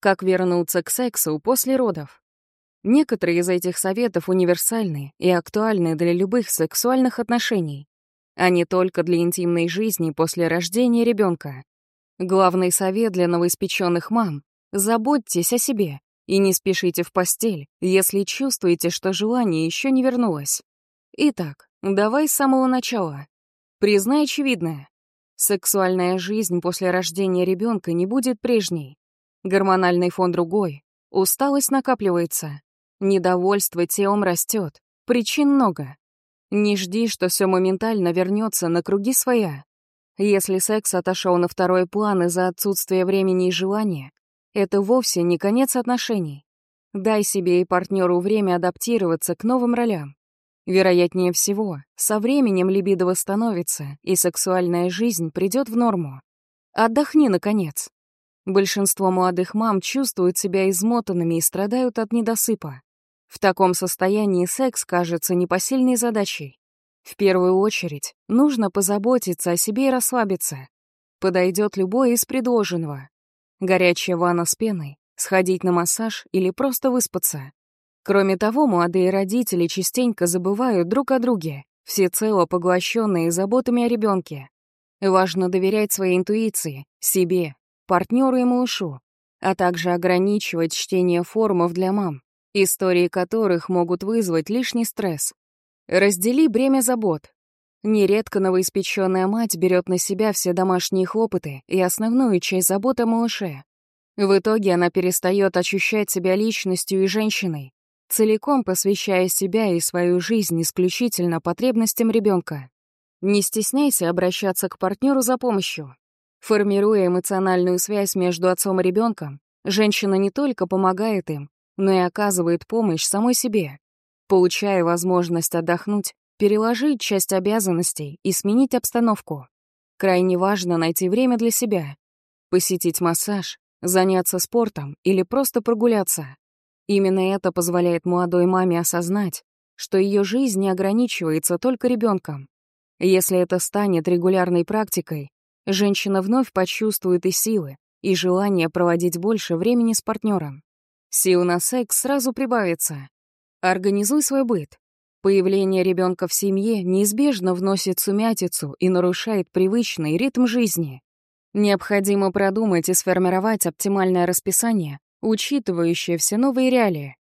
Как вернуться к сексу после родов? Некоторые из этих советов универсальны и актуальны для любых сексуальных отношений, а не только для интимной жизни после рождения ребенка. Главный совет для новоиспеченных мам — заботьтесь о себе и не спешите в постель, если чувствуете, что желание еще не вернулось. Итак, давай с самого начала. Признай очевидное. Сексуальная жизнь после рождения ребенка не будет прежней. Гормональный фон другой. Усталость накапливается. Недовольство телом растет. Причин много. Не жди, что все моментально вернется на круги своя. Если секс отошел на второй план из-за отсутствия времени и желания, это вовсе не конец отношений. Дай себе и партнеру время адаптироваться к новым ролям. Вероятнее всего, со временем либидо восстановится, и сексуальная жизнь придет в норму. Отдохни, наконец. Большинство молодых мам чувствуют себя измотанными и страдают от недосыпа. В таком состоянии секс кажется непосильной задачей. В первую очередь, нужно позаботиться о себе и расслабиться. Подойдет любое из предложенного. Горячая ванна с пеной, сходить на массаж или просто выспаться. Кроме того, молодые родители частенько забывают друг о друге, всецело поглощенные заботами о ребенке. Важно доверять своей интуиции, себе, партнеру и малышу, а также ограничивать чтение форумов для мам, истории которых могут вызвать лишний стресс. Раздели бремя забот. Нередко новоиспеченная мать берет на себя все домашние хлопоты и основную часть забот о малыше. В итоге она перестает ощущать себя личностью и женщиной, целиком посвящая себя и свою жизнь исключительно потребностям ребенка. Не стесняйся обращаться к партнеру за помощью. Формируя эмоциональную связь между отцом и ребенком, женщина не только помогает им, но и оказывает помощь самой себе, получая возможность отдохнуть, переложить часть обязанностей и сменить обстановку. Крайне важно найти время для себя, посетить массаж, заняться спортом или просто прогуляться. Именно это позволяет молодой маме осознать, что ее жизнь не ограничивается только ребенком. Если это станет регулярной практикой, женщина вновь почувствует и силы, и желание проводить больше времени с партнером. Сил на секс сразу прибавится. Организуй свой быт. Появление ребенка в семье неизбежно вносит сумятицу и нарушает привычный ритм жизни. Необходимо продумать и сформировать оптимальное расписание, учитывающее все новые реалии.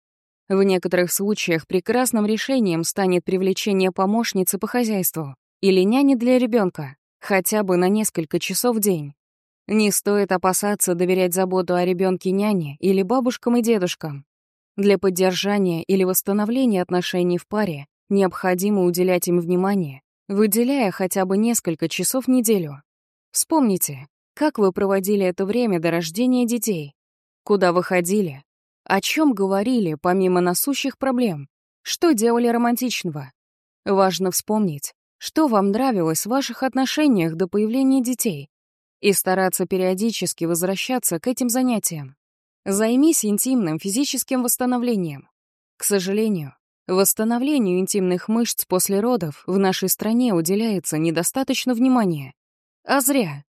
В некоторых случаях прекрасным решением станет привлечение помощницы по хозяйству или няни для ребенка хотя бы на несколько часов в день. Не стоит опасаться доверять заботу о ребенке няне или бабушкам и дедушкам. Для поддержания или восстановления отношений в паре необходимо уделять им внимание, выделяя хотя бы несколько часов в неделю. Вспомните, как вы проводили это время до рождения детей, куда вы ходили, о чем говорили помимо насущих проблем, что делали романтичного. Важно вспомнить, что вам нравилось в ваших отношениях до появления детей, и стараться периодически возвращаться к этим занятиям. Займись интимным физическим восстановлением. К сожалению, восстановлению интимных мышц после родов в нашей стране уделяется недостаточно внимания. А зря.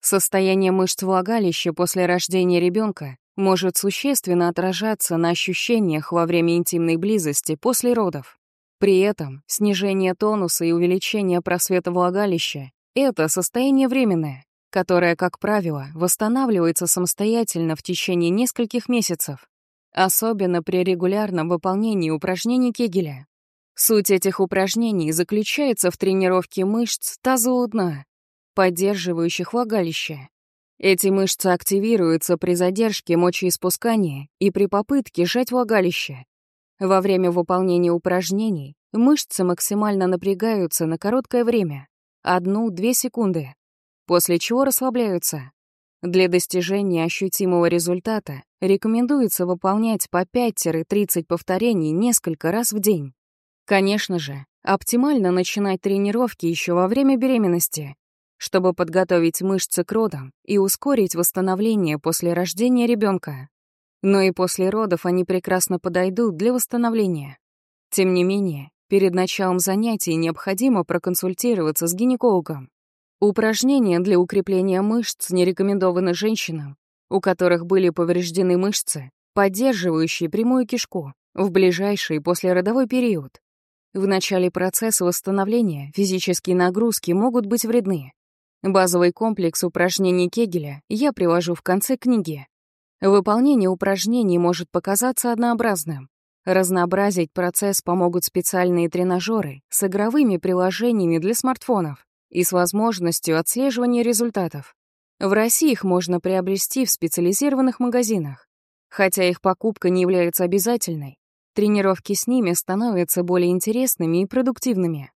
Состояние мышц влагалища после рождения ребенка может существенно отражаться на ощущениях во время интимной близости после родов. При этом снижение тонуса и увеличение просвета влагалища — это состояние временное, которое, как правило, восстанавливается самостоятельно в течение нескольких месяцев, особенно при регулярном выполнении упражнений Кегеля. Суть этих упражнений заключается в тренировке мышц у дна, поддерживающих влагалище. Эти мышцы активируются при задержке мочеиспускания и при попытке сжать влагалище, во время выполнения упражнений мышцы максимально напрягаются на короткое время — одну-две секунды, после чего расслабляются. Для достижения ощутимого результата рекомендуется выполнять по 5-30 повторений несколько раз в день. Конечно же, оптимально начинать тренировки еще во время беременности, чтобы подготовить мышцы к родам и ускорить восстановление после рождения ребенка но и после родов они прекрасно подойдут для восстановления. Тем не менее, перед началом занятий необходимо проконсультироваться с гинекологом. Упражнения для укрепления мышц не рекомендованы женщинам, у которых были повреждены мышцы, поддерживающие прямую кишку в ближайший послеродовой период. В начале процесса восстановления физические нагрузки могут быть вредны. Базовый комплекс упражнений Кегеля я привожу в конце книги. Выполнение упражнений может показаться однообразным. Разнообразить процесс помогут специальные тренажеры с игровыми приложениями для смартфонов и с возможностью отслеживания результатов. В России их можно приобрести в специализированных магазинах. Хотя их покупка не является обязательной, Тренировки с ними становятся более интересными и продуктивными.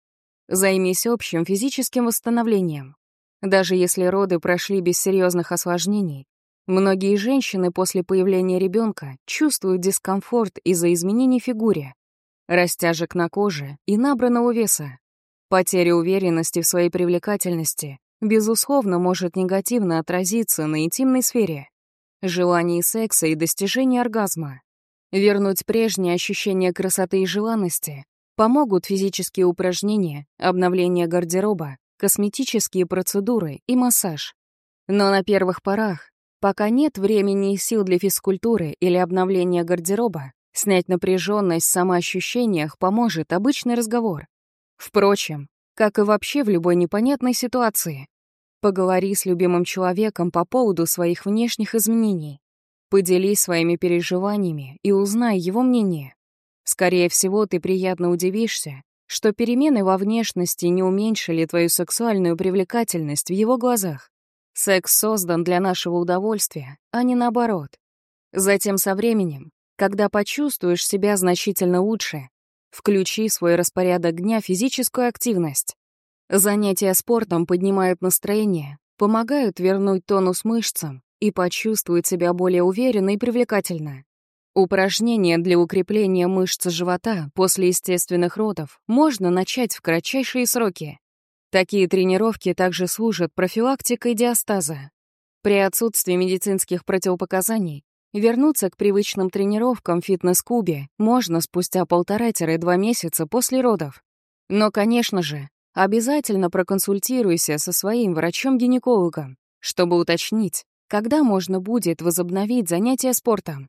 Займись общим физическим восстановлением. Даже если роды прошли без серьезных осложнений, многие женщины после появления ребенка чувствуют дискомфорт из-за изменений в фигуре, растяжек на коже и набранного веса. Потеря уверенности в своей привлекательности, безусловно, может негативно отразиться на интимной сфере, желании секса и достижении оргазма. Вернуть прежние ощущения красоты и желанности помогут физические упражнения, обновление гардероба, косметические процедуры и массаж. Но на первых порах, пока нет времени и сил для физкультуры или обновления гардероба, снять напряженность в самоощущениях поможет обычный разговор. Впрочем, как и вообще в любой непонятной ситуации, поговори с любимым человеком по поводу своих внешних изменений. Поделись своими переживаниями и узнай его мнение. Скорее всего, ты приятно удивишься, что перемены во внешности не уменьшили твою сексуальную привлекательность в его глазах. Секс создан для нашего удовольствия, а не наоборот. Затем со временем, когда почувствуешь себя значительно лучше, включи свой распорядок дня физическую активность. Занятия спортом поднимают настроение, помогают вернуть тонус мышцам, и почувствует себя более уверенно и привлекательно. Упражнения для укрепления мышц живота после естественных родов можно начать в кратчайшие сроки. Такие тренировки также служат профилактикой диастаза. При отсутствии медицинских противопоказаний вернуться к привычным тренировкам в фитнес-клубе можно спустя полтора-два месяца после родов. Но, конечно же, обязательно проконсультируйся со своим врачом-гинекологом, чтобы уточнить, когда можно будет возобновить занятия спортом.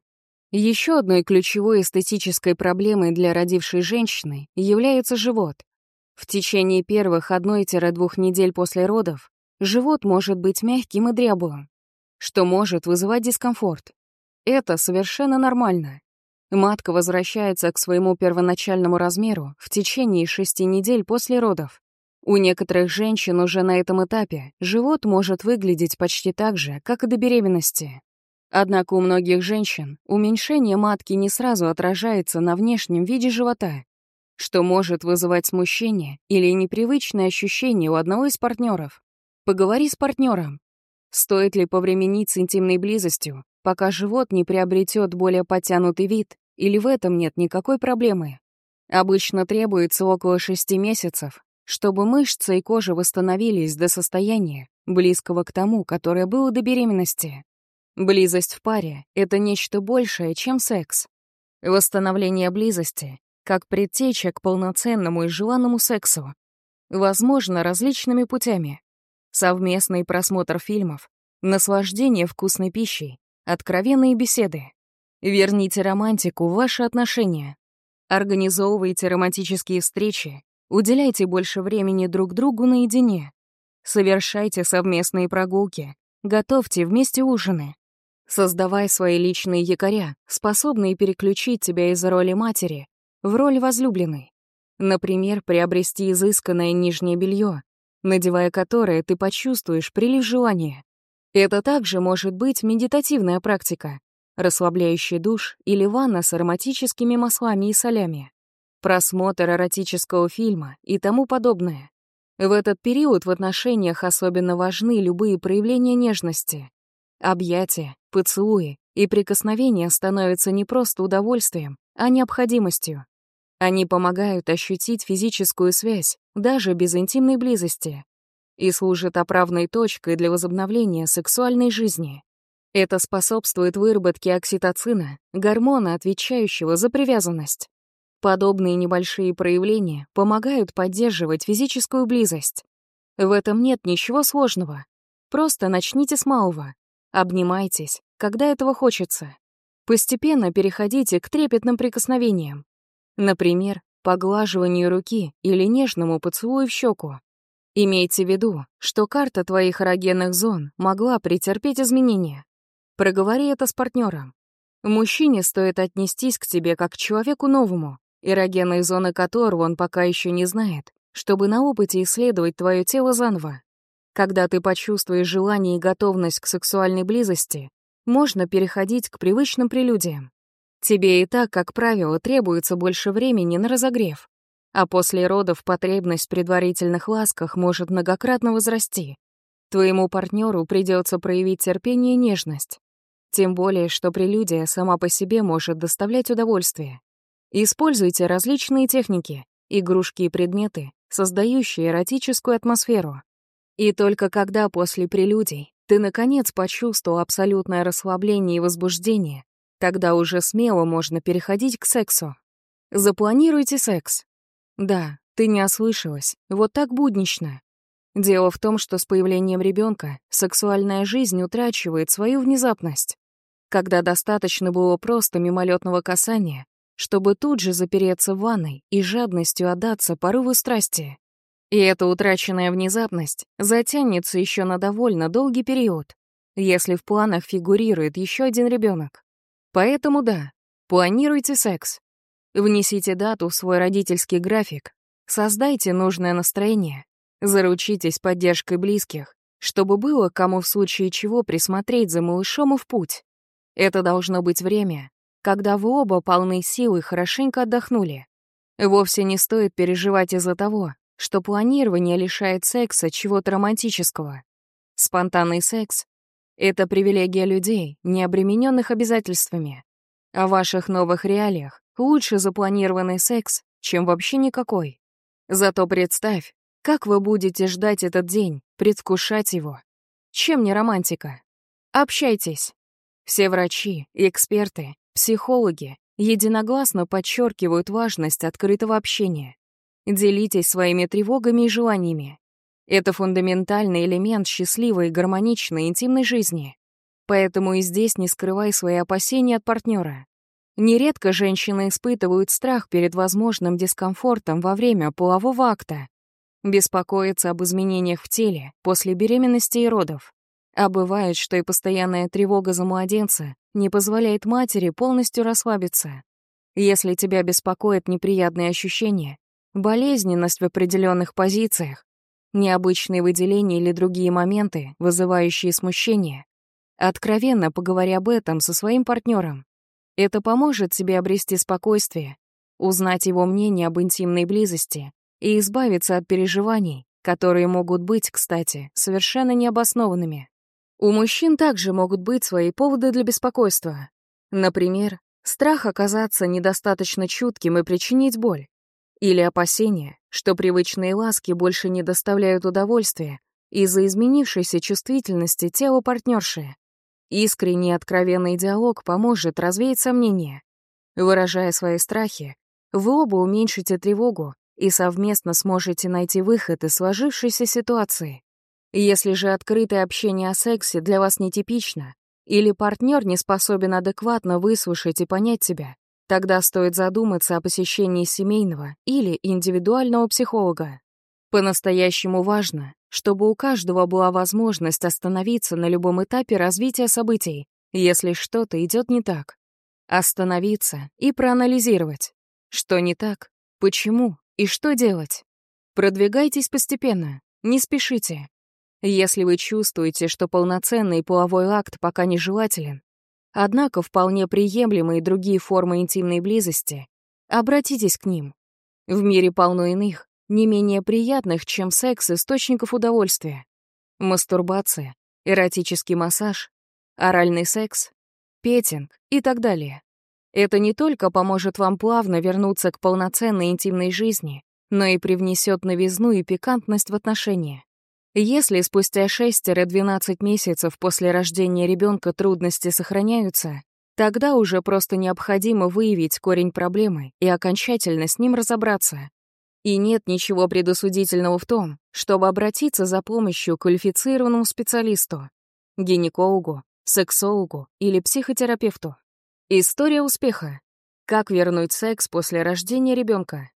Еще одной ключевой эстетической проблемой для родившей женщины является живот. В течение первых 1-2 недель после родов живот может быть мягким и дряблым, что может вызывать дискомфорт. Это совершенно нормально. Матка возвращается к своему первоначальному размеру в течение 6 недель после родов. У некоторых женщин уже на этом этапе живот может выглядеть почти так же, как и до беременности. Однако у многих женщин уменьшение матки не сразу отражается на внешнем виде живота, что может вызывать смущение или непривычное ощущение у одного из партнеров. Поговори с партнером. Стоит ли повременить с интимной близостью, пока живот не приобретет более подтянутый вид, или в этом нет никакой проблемы? Обычно требуется около шести месяцев, чтобы мышцы и кожа восстановились до состояния, близкого к тому, которое было до беременности. Близость в паре — это нечто большее, чем секс. Восстановление близости, как предтеча к полноценному и желанному сексу, возможно различными путями. Совместный просмотр фильмов, наслаждение вкусной пищей, откровенные беседы. Верните романтику в ваши отношения. Организовывайте романтические встречи, Уделяйте больше времени друг другу наедине. Совершайте совместные прогулки. Готовьте вместе ужины. Создавай свои личные якоря, способные переключить тебя из роли матери в роль возлюбленной. Например, приобрести изысканное нижнее белье, надевая которое ты почувствуешь прилив желания. Это также может быть медитативная практика, расслабляющий душ или ванна с ароматическими маслами и солями просмотр эротического фильма и тому подобное. В этот период в отношениях особенно важны любые проявления нежности. Объятия, поцелуи и прикосновения становятся не просто удовольствием, а необходимостью. Они помогают ощутить физическую связь, даже без интимной близости, и служат оправной точкой для возобновления сексуальной жизни. Это способствует выработке окситоцина, гормона, отвечающего за привязанность. Подобные небольшие проявления помогают поддерживать физическую близость. В этом нет ничего сложного. Просто начните с малого. Обнимайтесь, когда этого хочется. Постепенно переходите к трепетным прикосновениям. Например, поглаживанию руки или нежному поцелую в щеку. Имейте в виду, что карта твоих эрогенных зон могла претерпеть изменения. Проговори это с партнером. Мужчине стоит отнестись к тебе как к человеку новому, эрогенные зоны которого он пока еще не знает, чтобы на опыте исследовать твое тело заново. Когда ты почувствуешь желание и готовность к сексуальной близости, можно переходить к привычным прелюдиям. Тебе и так, как правило, требуется больше времени на разогрев, а после родов потребность в предварительных ласках может многократно возрасти. Твоему партнеру придется проявить терпение и нежность. Тем более, что прелюдия сама по себе может доставлять удовольствие. Используйте различные техники, игрушки и предметы, создающие эротическую атмосферу. И только когда после прелюдий ты, наконец, почувствовал абсолютное расслабление и возбуждение, тогда уже смело можно переходить к сексу. Запланируйте секс. Да, ты не ослышалась, вот так буднично. Дело в том, что с появлением ребенка сексуальная жизнь утрачивает свою внезапность. Когда достаточно было просто мимолетного касания, чтобы тут же запереться в ванной и жадностью отдаться порыву страсти. И эта утраченная внезапность затянется еще на довольно долгий период, если в планах фигурирует еще один ребенок. Поэтому да, планируйте секс. Внесите дату в свой родительский график, создайте нужное настроение, заручитесь поддержкой близких, чтобы было кому в случае чего присмотреть за малышом и в путь. Это должно быть время, когда вы оба полны сил и хорошенько отдохнули. Вовсе не стоит переживать из-за того, что планирование лишает секса чего-то романтического. Спонтанный секс — это привилегия людей, не обремененных обязательствами. О ваших новых реалиях лучше запланированный секс, чем вообще никакой. Зато представь, как вы будете ждать этот день, предвкушать его. Чем не романтика? Общайтесь. Все врачи, эксперты, Психологи единогласно подчеркивают важность открытого общения. Делитесь своими тревогами и желаниями. Это фундаментальный элемент счастливой гармоничной интимной жизни. Поэтому и здесь не скрывай свои опасения от партнера. Нередко женщины испытывают страх перед возможным дискомфортом во время полового акта, беспокоятся об изменениях в теле после беременности и родов. А бывает, что и постоянная тревога за младенца не позволяет матери полностью расслабиться. Если тебя беспокоят неприятные ощущения, болезненность в определенных позициях, необычные выделения или другие моменты, вызывающие смущение, откровенно поговори об этом со своим партнером. Это поможет тебе обрести спокойствие, узнать его мнение об интимной близости и избавиться от переживаний, которые могут быть, кстати, совершенно необоснованными. У мужчин также могут быть свои поводы для беспокойства. Например, страх оказаться недостаточно чутким и причинить боль. Или опасение, что привычные ласки больше не доставляют удовольствия из-за изменившейся чувствительности тела партнерши. Искренний откровенный диалог поможет развеять сомнения. Выражая свои страхи, вы оба уменьшите тревогу и совместно сможете найти выход из сложившейся ситуации. Если же открытое общение о сексе для вас нетипично, или партнер не способен адекватно выслушать и понять тебя, тогда стоит задуматься о посещении семейного или индивидуального психолога. По-настоящему важно, чтобы у каждого была возможность остановиться на любом этапе развития событий, если что-то идет не так. Остановиться и проанализировать, что не так, почему и что делать. Продвигайтесь постепенно, не спешите. Если вы чувствуете, что полноценный половой акт пока нежелателен, однако вполне приемлемы и другие формы интимной близости, обратитесь к ним. В мире полно иных, не менее приятных, чем секс, источников удовольствия. Мастурбация, эротический массаж, оральный секс, петинг и так далее. Это не только поможет вам плавно вернуться к полноценной интимной жизни, но и привнесет новизну и пикантность в отношения. Если спустя 6-12 месяцев после рождения ребенка трудности сохраняются, тогда уже просто необходимо выявить корень проблемы и окончательно с ним разобраться. И нет ничего предосудительного в том, чтобы обратиться за помощью к квалифицированному специалисту, гинекологу, сексологу или психотерапевту. История успеха. Как вернуть секс после рождения ребенка.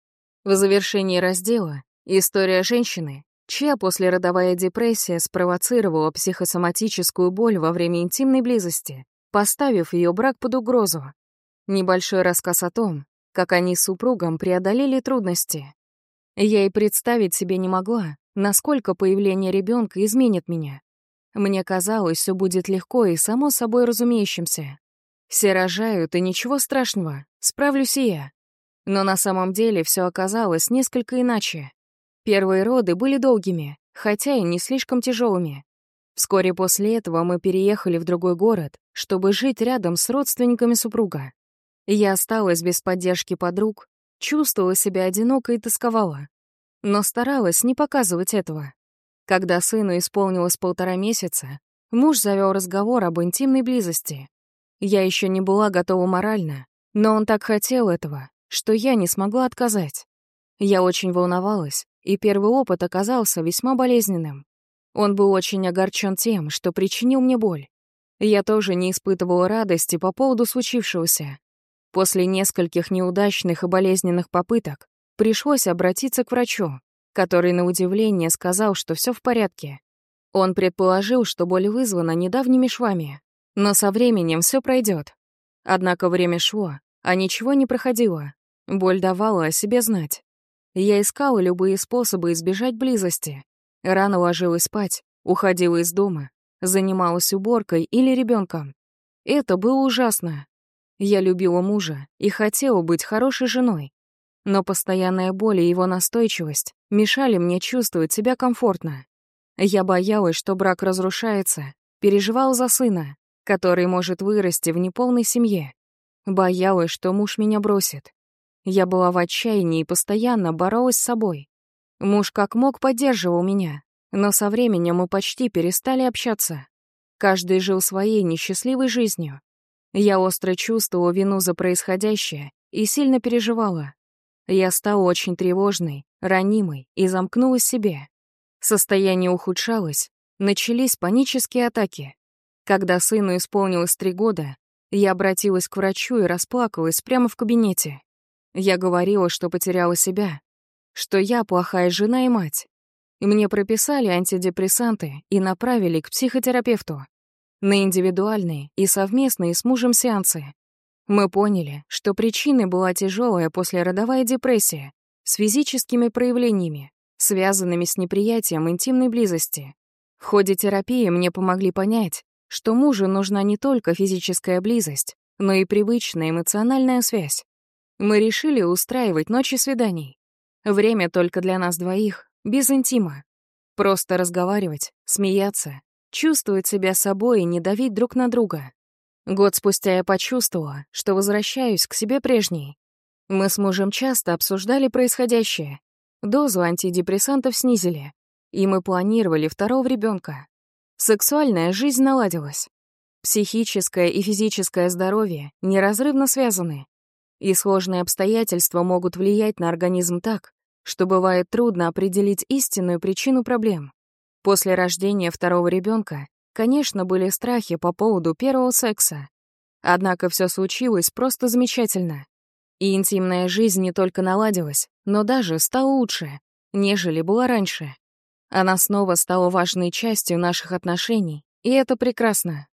В завершении раздела история женщины, чья послеродовая депрессия спровоцировала психосоматическую боль во время интимной близости, поставив ее брак под угрозу. Небольшой рассказ о том, как они с супругом преодолели трудности. Я и представить себе не могла, насколько появление ребенка изменит меня. Мне казалось, все будет легко и само собой разумеющимся. Все рожают, и ничего страшного, справлюсь и я. Но на самом деле все оказалось несколько иначе. Первые роды были долгими, хотя и не слишком тяжелыми. Вскоре после этого мы переехали в другой город, чтобы жить рядом с родственниками супруга. Я осталась без поддержки подруг, чувствовала себя одиноко и тосковала. Но старалась не показывать этого. Когда сыну исполнилось полтора месяца, муж завел разговор об интимной близости. Я еще не была готова морально, но он так хотел этого, что я не смогла отказать. Я очень волновалась, и первый опыт оказался весьма болезненным. Он был очень огорчен тем, что причинил мне боль. Я тоже не испытывала радости по поводу случившегося. После нескольких неудачных и болезненных попыток пришлось обратиться к врачу, который, на удивление, сказал, что все в порядке. Он предположил, что боль вызвана недавними швами, но со временем все пройдет. Однако время шло, а ничего не проходило. Боль давала о себе знать. Я искала любые способы избежать близости. Рано ложилась спать, уходила из дома, занималась уборкой или ребенком. Это было ужасно. Я любила мужа и хотела быть хорошей женой. Но постоянная боль и его настойчивость мешали мне чувствовать себя комфортно. Я боялась, что брак разрушается, переживал за сына, который может вырасти в неполной семье. Боялась, что муж меня бросит. Я была в отчаянии и постоянно боролась с собой. Муж как мог поддерживал меня, но со временем мы почти перестали общаться. Каждый жил своей несчастливой жизнью. Я остро чувствовала вину за происходящее и сильно переживала. Я стала очень тревожной, ранимой и замкнулась в себе. Состояние ухудшалось, начались панические атаки. Когда сыну исполнилось три года, я обратилась к врачу и расплакалась прямо в кабинете. Я говорила, что потеряла себя, что я плохая жена и мать. Мне прописали антидепрессанты и направили к психотерапевту на индивидуальные и совместные с мужем сеансы. Мы поняли, что причиной была тяжелая послеродовая депрессия с физическими проявлениями, связанными с неприятием интимной близости. В ходе терапии мне помогли понять, что мужу нужна не только физическая близость, но и привычная эмоциональная связь. Мы решили устраивать ночи свиданий. Время только для нас двоих, без интима. Просто разговаривать, смеяться, чувствовать себя собой и не давить друг на друга. Год спустя я почувствовала, что возвращаюсь к себе прежней. Мы с мужем часто обсуждали происходящее. Дозу антидепрессантов снизили, и мы планировали второго ребенка. Сексуальная жизнь наладилась. Психическое и физическое здоровье неразрывно связаны. И сложные обстоятельства могут влиять на организм так, что бывает трудно определить истинную причину проблем. После рождения второго ребенка, конечно, были страхи по поводу первого секса. Однако все случилось просто замечательно. И интимная жизнь не только наладилась, но даже стала лучше, нежели была раньше. Она снова стала важной частью наших отношений, и это прекрасно.